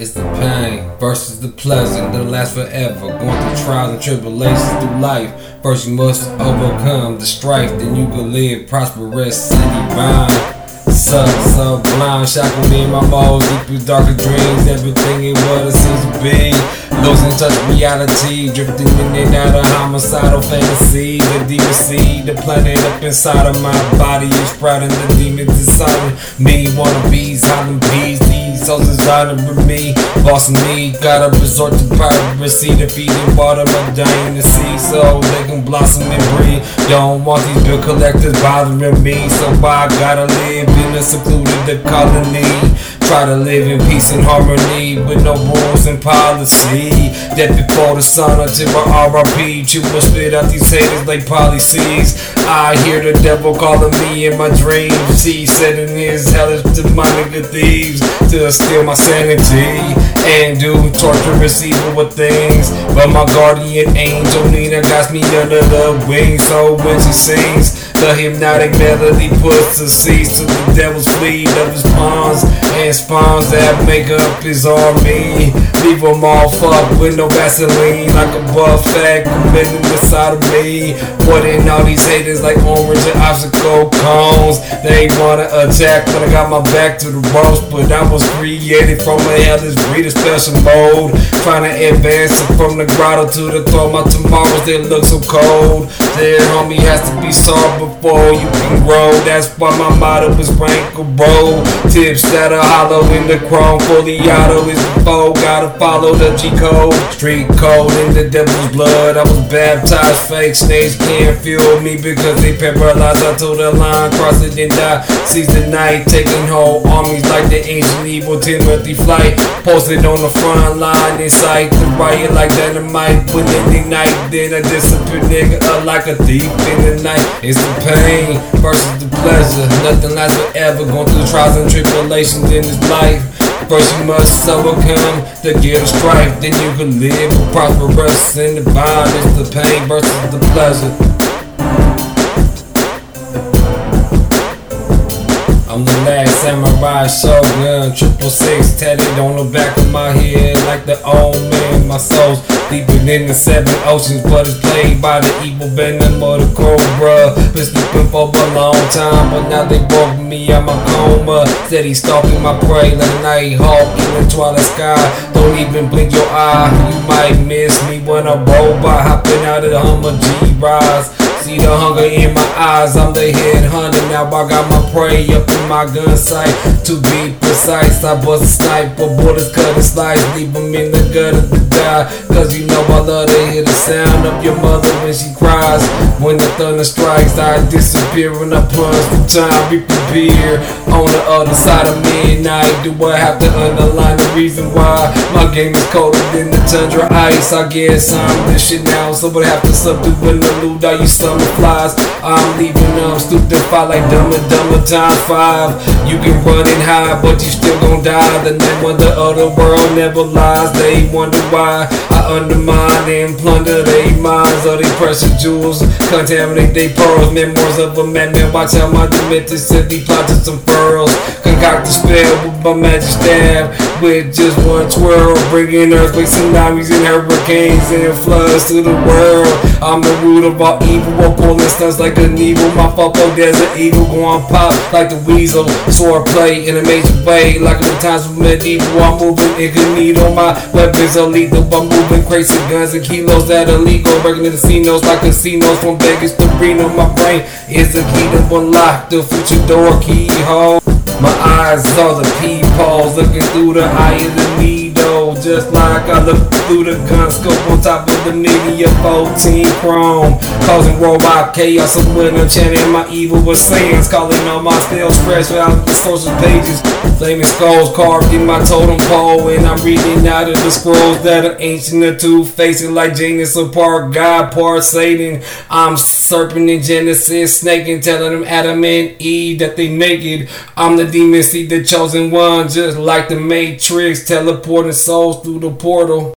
It's the pain versus the pleasure that lasts forever. Going through trials and tribulations through life. First, you must overcome the strife, then you can live prosperous and divine. Suck, so blind, shocking me in my moles, deep through darker dreams. Everything ain't what it seems to be. Losing touch reality, drifting in and out of homicidal fantasy. The demon seed, the planet up inside of my body is sprouting. The demons inside of me wanna be hiding bees. Souls designed for me, bossing me. Gotta resort to piracy to and water my dying to see, so they can blossom and breathe. Don't want these bill collectors bothering me, so I gotta live in a secluded colony. Try to live in peace and harmony with no rules and policy. That before the sun until my RRP, you will spit out these haters like policies. I hear the devil calling me in my dreams. He in his hellish demonic thieves to steal my sanity and do torturous evil things. But my guardian angel Nina got me under the wings. So when she sings, the hypnotic melody puts a cease to the devil's fleet of his pawns and spawns that make up his army. Leave them all fucked with no Vaseline like a buffet committed inside of me. Putting all these haters like orange and obstacle cones. They wanna attack, but I got my back to the ropes. But I was created from a hellish breed of special mode. Trying to advance from the grotto to the throne. My tomorrows they look so cold. Their homie has to be solved before you can grow. That's why my motto is rank or roll. Tips that are hollow in the chrome. Fully auto is before. Gotta follow the G code. Street code in the devil's blood. I was baptized. Fake snakes can't feel me because they paralyzed. I told the line, cross it and die. Seize the night, taking whole armies like the ancient evil Timothy flight. Posted on the front line, incite the riot like dynamite. When it ignite, then I disappear, nigga, like a thief in the night. It's the pain versus the pleasure. Nothing lasts forever. Going through trials and tribulations in this life. First you must overcome the guilt of strife. Then you can live prosperous in the. It's the pain versus the pleasure. I'm the last samurai shogun, triple six tatted on the back of my head like the old man. My soul's deeper than the seven oceans, but it's played by the evil venom of the cobra. Been sleeping for a long time, but now they broke me out my coma. Steady stalking my prey like a night hawk in the twilight sky. Don't even blink your eye, you might miss me when I roll by, hopping out of the Hummer G rise. See the hunger in my eyes, I'm the head hunter. Now I got my prey up in my gun sight. To be precise, I bust a sniper, bullets cut and slice, leave them in the gutter to die. Cause you know I love to hear the sound of your mother when she cries. When the thunder strikes, I disappear and I plunge through time. Be prepared on the other side of midnight. Do I have to underline the reason why my game is colder than the tundra ice? I guess I'm this shit now, so I have to subdue the loot I you flies. I'm leaving them stupefied like dumb dumber time five. You can run and hide, but you still gon' die. The name of the other world never lies. They wonder why I undermine and plunder their minds All these precious jewels. Contaminate their pearls, memoirs of a madman. Watch how my demented city plotted some furrows. Concoct a spell with my magic staff. With just one twirl, bringing earthquakes, tsunamis, and hurricanes and floods to the world. I'm the root of all evil, I'm pulling stunts like Knievel. My fucko desert eagle going pop like the weasel. Sword play in a major way, like the times of medieval. I'm moving incognito, my weapons are lethal. I'm moving crazy guns and kilos that are legal. Breaking the casinos like casinos from Vegas to Reno. My brain is the key to unlock the future door keyhole. My eyes saw the peepholes looking through the eye of the needle. Just like I look through the gun scope on top of the media 14 chrome. Causing robot chaos of winter chanting my evil was sayings. Calling on my spells fresh out the scrolls pages. Flaming skulls carved in my totem pole. And I'm reading out of the scrolls that are ancient and two facing like Janus or part God, part Satan. I'm serpent in Genesis, snaking, telling them Adam and Eve that they naked. I'm the demon, see the chosen one, just like the Matrix, teleporting through the portal.